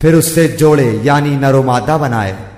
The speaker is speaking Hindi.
फिर उससे जोड़े यानी नरोमादा बनाए